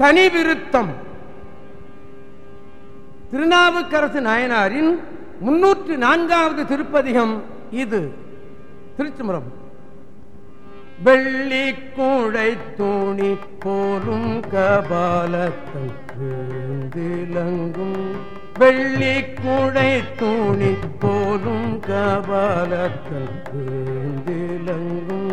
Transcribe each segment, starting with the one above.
தனி விருத்தம் திருநாவுக்கரசு நாயனாரின் முன்னூற்று நான்காவது திருப்பதிகம் இது. திருச்சிமரம் வெள்ளி கூடை தூணி போலும் கபாலத்தை விழுந்திலங்கும். வெள்ளி கூடை தூணி போலும் கபாலத்தை விழுந்திலங்கும்.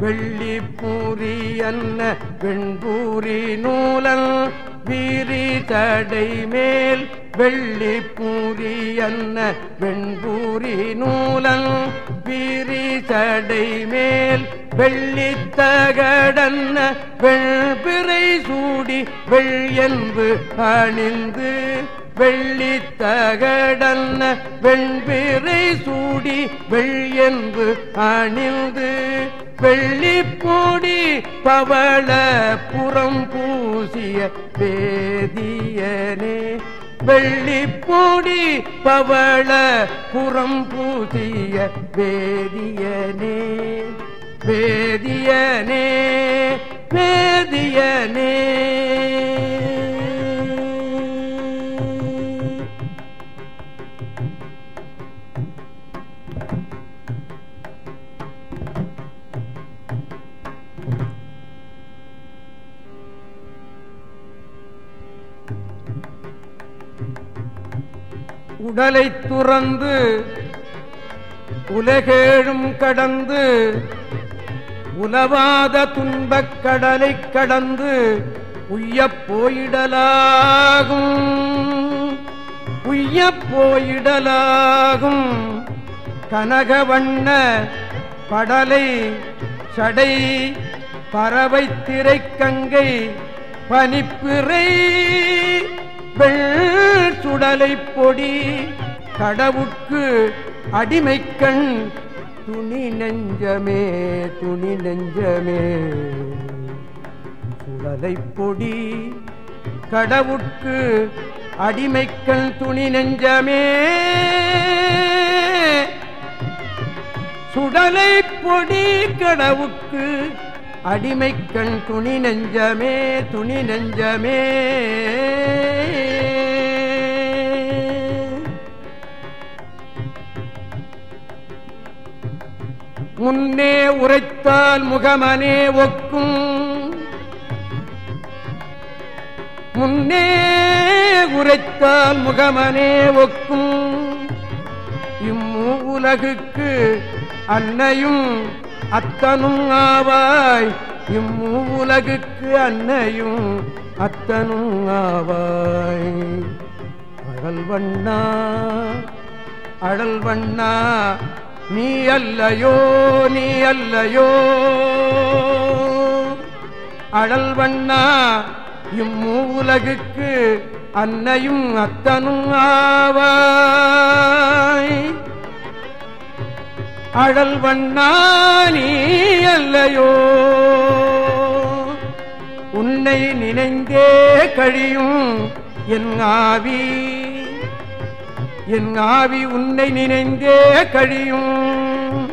வெள்ளி பூரி அன்ன வெண்பூரி நூலன் வீரி தடை மேல். வெள்ளி பூரி அன்ன வெண்பூரி நூலன் வீரி தடை மேல். வெள்ளித்தகடன்ன வெள்பிறை சூடி வெள்யன்பு அணிந்து வெள்ளி தகடல்ல வெண்பிறை சூடி வெள்யன்பு அணிந்து வெள்ளி பொடி பவள புறம் பூசிய வேதியனே. வெள்ளி பொடி பவள புறம் பூசிய வேதியனே. வேதியனே. வேதியனே உடலை துறந்து உலகேழும் கடந்து உலவாத துன்பக் கடலை கடந்து உய்யப் போயிடலாகும். உய்யப் போயிடலாகும். கனகவண்ண படலை சடை பறவை திரைக்கங்கை பனிப்பிறை வெள் சுடலை பொடி கடவுட்கு அடிமைக்கண் துணி நெஞ்சமே துணி நெஞ்சமே. சுழலை பொடி கடவுட்கு அடிமைக்கள் துணி நெஞ்சமே. சுடலை பொடி கடவுக்கு அடிமைக்கண் துணி நெஞ்சமே துணி நெஞ்சமே. முன்னே உரைத்தால் முகமனே ஒக்கும். முன்னே உரைத்தால் முகமனே ஒக்கும். இம்மூ உலகுக்கு அன்னையும் அத்தனும் ஆவாய். இம்மூ உலகுக்கு அன்னையும் அத்தனும் ஆவாய். அழல் வண்ணா அழல் வண்ணா நீ அல்லையோ நீ அல்லையோ. அழல் வண்ணா இம்மூலகுக்கு அன்னையும் அத்தனும் ஆவாய். அழல் வண்ணா நீ அல்லையோ. உன்னை நினைந்தே கழியும் என் ஆவி. என் ஆவி உன்னை நினைந்தே கழியும்.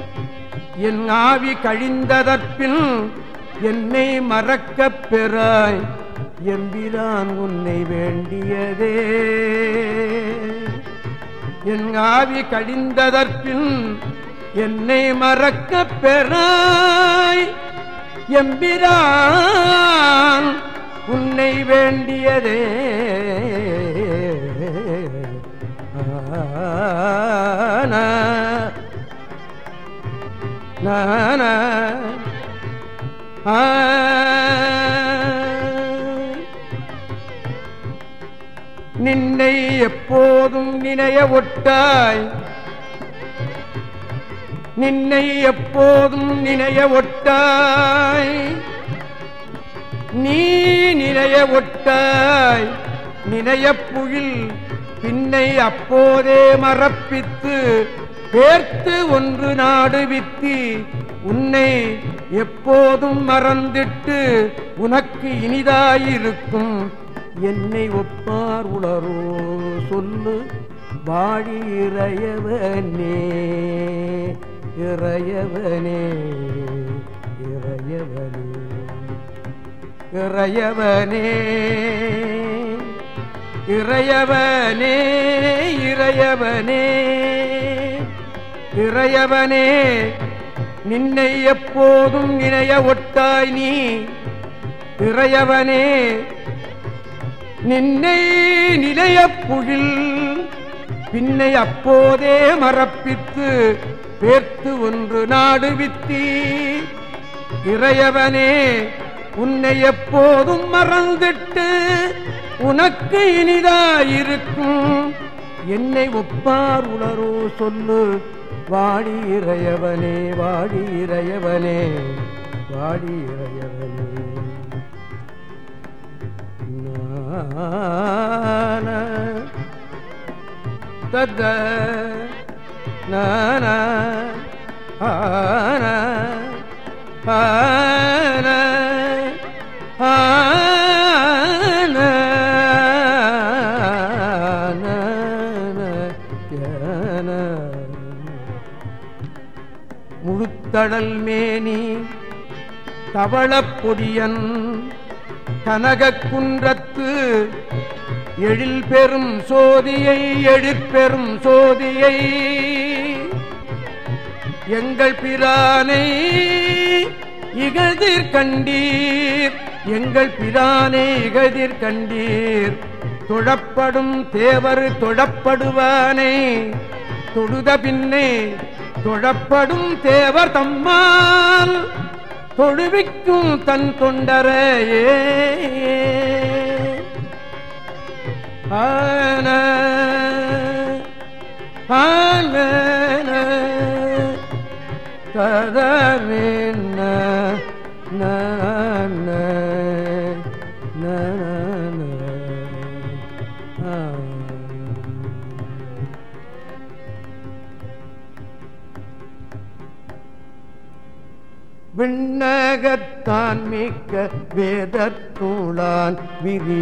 என் ஆவி கழிந்ததற்பின் என்னை மறக்கப் பெறாய். எம்பிரான் உன்னை வேண்டியதே. என் ஆவி கழிந்ததற்பின் என்னை மறக்கப் பெறாய். எம்பிரான் உன்னை வேண்டியதே. Ah. நின்னை எப்போதும் நினைய ஒட்டாய். நின்னை எப்போதும் நினைய ஒட்டாய். நீ நினைய ஒட்டாய். நினைய நினையப்புகில் பின்னை அப்போதே மறப்பித்து பேர்த்து ஒன்று நாடு வித்தி உன்னை எப்போதும் மறந்திட்டு உனக்கு இனிதாயிருக்கும். என்னை ஒப்பார் உளரோ சொல்லு வாழி இறையவனே இறையவனே இறையவனே இறையவனே. இறையவனே இறையவனே இறையவனே நின்னை எப்போதும் இணைய ஒட்டாய் நீ. இறையவனே நின்னை நிலைய புகில் பின்னை அப்போதே மறப்பித்து பேர்த்து ஒன்று நாடுவித்தி இறையவனே உன்னை எப்போதும் மறந்துட்டு உனக்கு இனிதாயிருக்கும். என்னை ஒப்பார் உணரோ சொல்லு வாடி இறையவனே வாடி இறையவனே வாடி இறையவனே. நான நான ஆன ஆன. முழுத்தடல் மேனி தவளப் பொடியன் கனக குன்றத்து எழில் பெரும் சோதியை எழிற்பெரும் சோதியை எங்கள் பிரானை இகழ்திர் கண்டீர். எங்கள் பிரானே இகழ்திர் கண்டீர். தொழப்படும் தேவர் தொழப்படுவானே. தொழுத பின்னே தொழப்படும் தேவர் தம்மால் தொழுவிக்கும் தன் தொண்டரையே. ஆன ஆன கதறின உலகத்தான் மிக்க வேதத்தூளான் விரிநீருக்க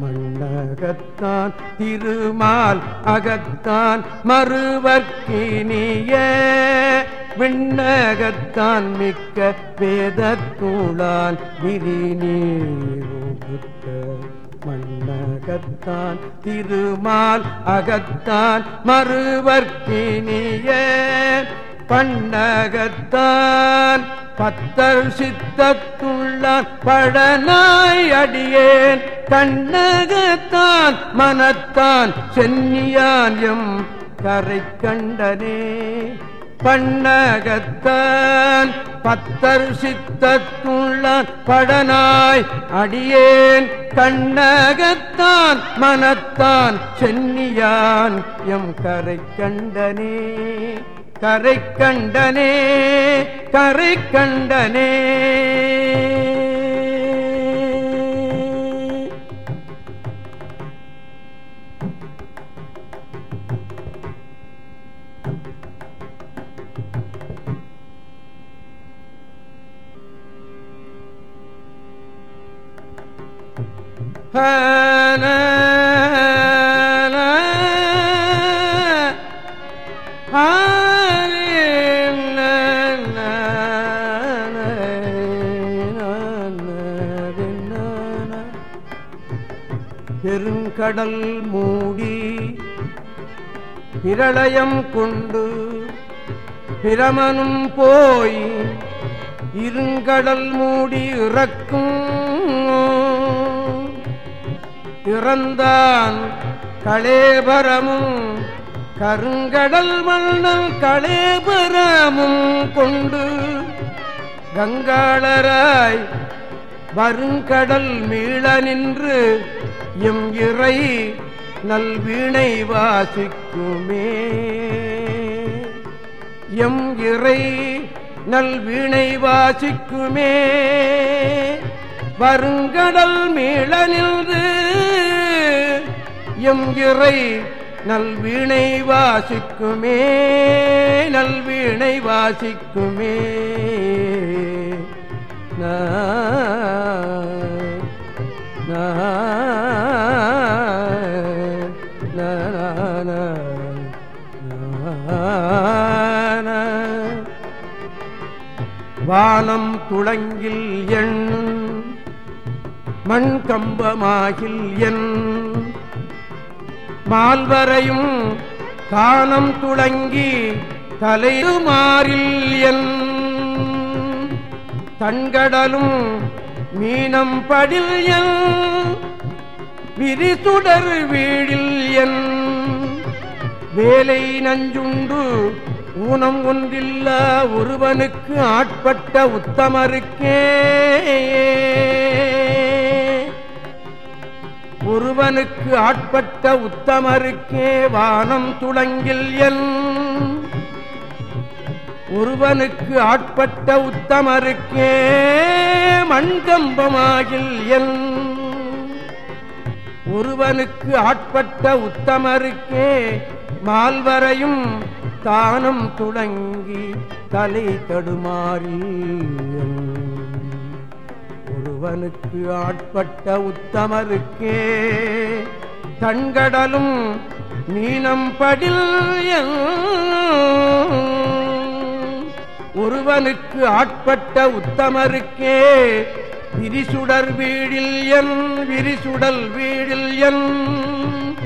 மண்ணகத்தான் திருமால் அகத்தான் மறுவர்க்கினிய. விண்ணகத்தான் மிக்க வேதத்தூளான் விரிநீருக்க மண்ணகத்தான் திருமால் அகத்தான் மறுவர்க்கினிய. பண்ணகத்தான் பத்தர் சித்தத்துள்ளான் படனாய் அடியேன். கண்ணகத்தான் மனத்தான் சென்னியான் எம் கரை கண்டனே. பண்ணகத்தான் பத்தர் சித்தத்துள்ளான் படனாய் அடியேன். கண்ணகத்தான் மனத்தான் சென்னியான் எம் கரை கண்டனே. கரை கண்டனே கரை கண்டனே பெருங்கடல் மூடி பிரளயம் கொண்டு பிரமனும் போய் இருங்கடல் மூடி இறக்கும். இறந்தான் களேபரமும் கருங்கடல் மன்னல் களேபரமும் கொண்டு கங்காளராய் வருங்கடல் மீள நின்று எம் இறை நல்வீணை வாசிக்குமே. எம் இறை நல்வீணை வாசிக்குமே. வருங்கடல் மீள நின்று எம் இறை நல்வீணை வாசிக்குமே. நல்வீணை வாசிக்குமே. வானம் துளங்கில் எண் மண் கம்பமாகில் என் மால்வரையும் காணம் துளங்கி தலையுமாறில் என் தன்கடலும் மீனம் படில் என் விரிசுடர் வீழில் என் வேலை நஞ்சுண்டு ஊனம் ஒன்றில்ல ஒருவனுக்கு ஆட்பட்ட உத்தமருக்கே. ஒருவனுக்கு ஆட்பட்ட உத்தமருக்கே வானம் துளங்கில் என் ஒருவனுக்கு ஆட்பட்ட உத்தமருக்கே மண்கம்பமாகில் என். ஒருவனுக்கு ஆட்பட்ட உத்தமருக்கே மால்வரையும் தானம் துளங்கி தலை தடுமாறி ஒருவனுக்கு ஆட்பட்ட உத்தமருக்கே தன்கடலும் மீனம் படில் என். ஒருவனுக்கு ஆட்பட்ட உத்தமருக்கே விரிசுடர் வீழில் என் விரிசுடல் வீழில் என்.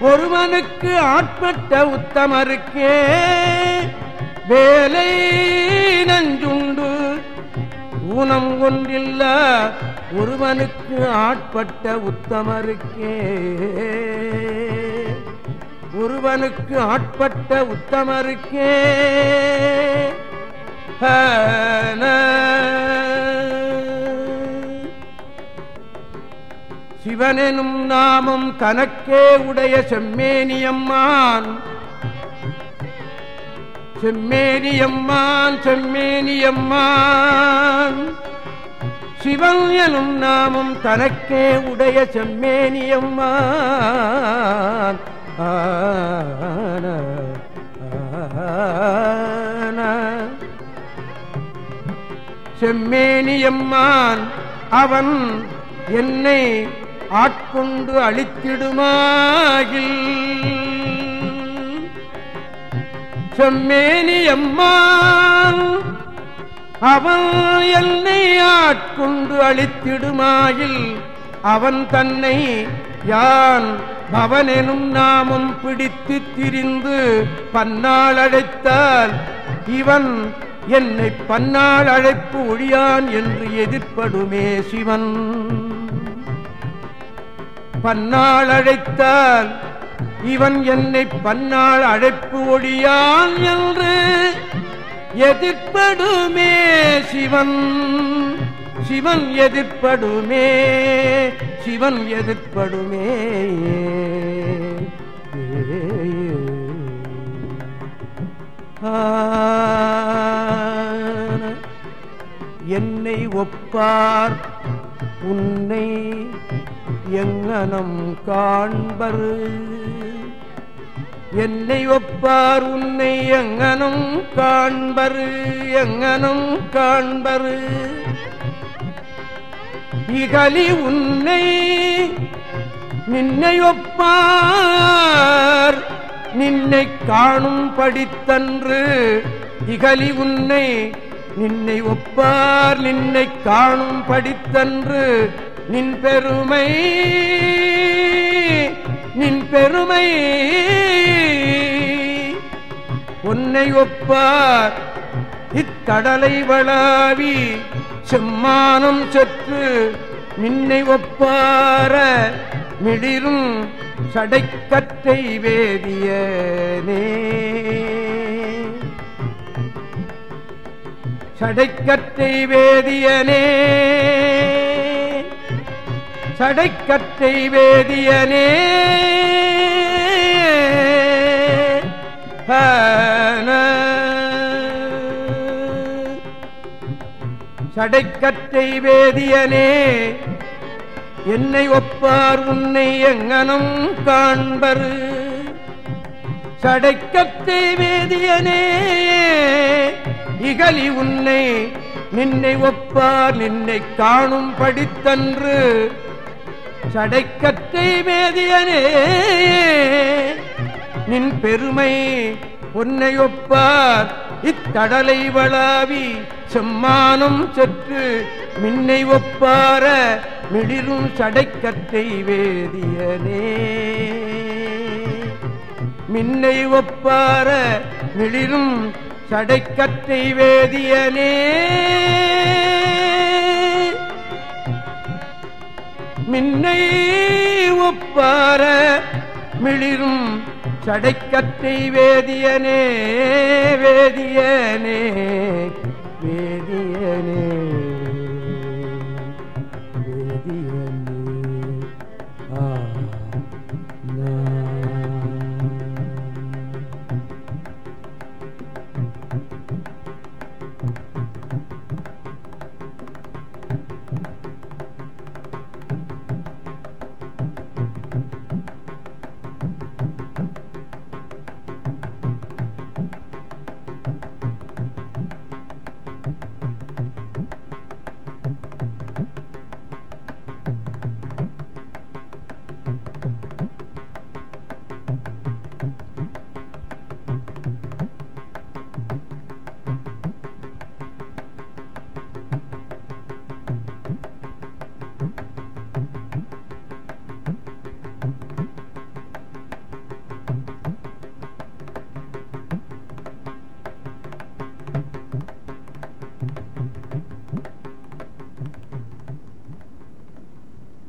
ஒருவனுக்கு ஆட்பட்ட உத்தமருக்கே வேலை நஞ்சுண்டு. ஊனம் ஒன்றில்ல ஒருவனுக்கு ஆட்பட்ட உத்தமருக்கே. ஒருவனுக்கு ஆட்பட்ட உத்தமருக்கே சிவனெனும் நாமம் தனக்கே உடைய செம்மேனியம்மான் செம்மேனியம்மான் செம்மேனியம்மான் சிவன் எனும் நாமம் தனக்கே உடைய செம்மேனியம்மான் ஆன செம்மேனியம்மான் அவன் என்னை ஆட்கொண்டு அழித்திடுமாகில். செம்மேனியம்மான் அவன் என்னை ஆட்கொண்டு அழித்திடுமாயில் அவன் தன்னை யான் பவனெனும் நாமம் பிடித்து திரிந்து பன்னாள் அழைத்தால் இவன் என்னை பன்னாள் அழைப்பு ஒழியான் என்று எதிர்ப்படுமே சிவன். பன்னாள் அழைத்தால் இவன் என்னை பன்னாள் அழைப்பு ஒழியான் என்று எதிர்ப்படுமே சிவன். சிவன் எதிர்ப்படுமே சிவன் எதிர்ப்படுமே. என்னை ஒப்பார். உன்னை எங்கனம் காண்பரு. என்னை ஒப்பார் உன்னை எங்கனம் காண்பரு. எங்கனம் காண்பரு. இகலி உன்னை நின்னை ஒப்பார். நின்னை காணும் படித்தன்று இகலி உன்னை நின்னை ஒப்பார் நின்னை காணும் படித்தன்று. நின் பெருமை நின் பெருமை. உன்னை ஒப்பார் இத்தடலை வளாவி. செம்மானம் செற்று மின்னை ஒப்பார. மிளிரும் சடைக்கற்றை வேதியனே. சடைக்கற்றை வேதியனே. சடைக்கற்றை வேதியனே. சடைக்கற்றை வேதியனே. என்னை ஒப்பார் உன்னை எங்கனம் காண்பரு. சடைக்கத்தை வேதியனே. இகலி உன்னை நின்னை ஒப்பார் நின்னை காணும் படித்தன்று. சடைக்கத்தை வேதியனே நின் பெருமை உன்னை ஒப்பார். இத்தடலை வளாவி செம்மானம் சற்று மின்னை ஒப்பார மிளிரும் சடைக்கத்தை வேதியனே மின்னை ஒப்பார மிளிரும் சடைக்கற்றை வேதியனே. மின்னை ஒப்பார மிளிரும் சடைக்கற்றை வேதியனே வேதியனே வேதியனே வேதியனே.